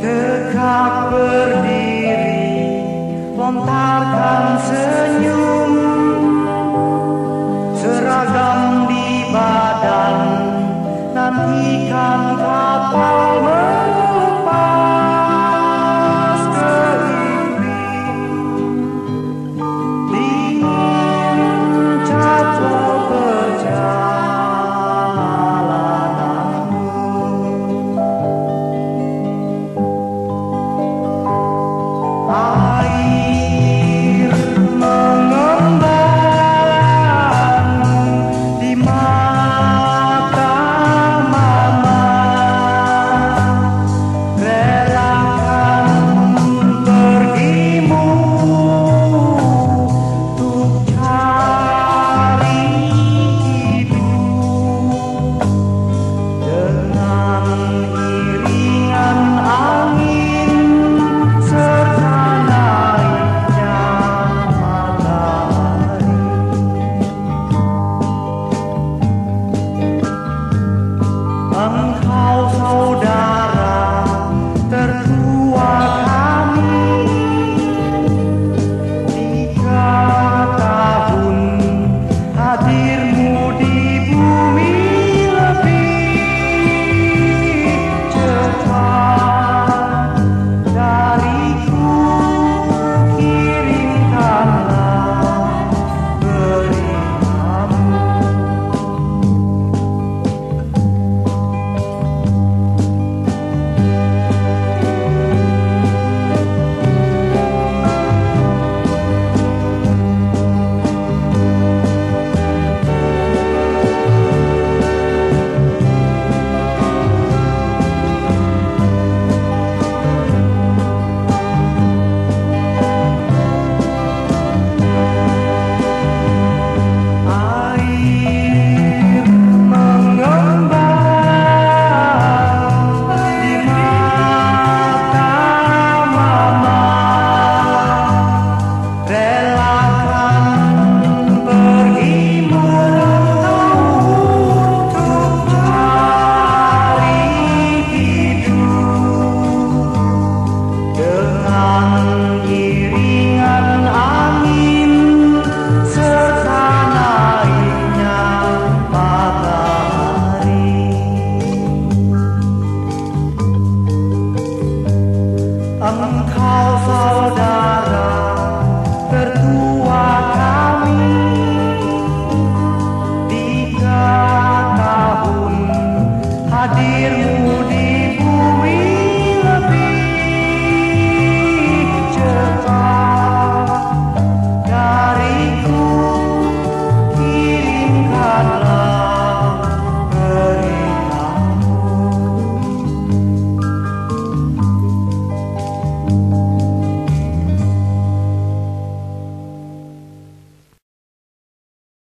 Tegak berdiri Lontarkan senyum.